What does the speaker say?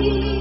you.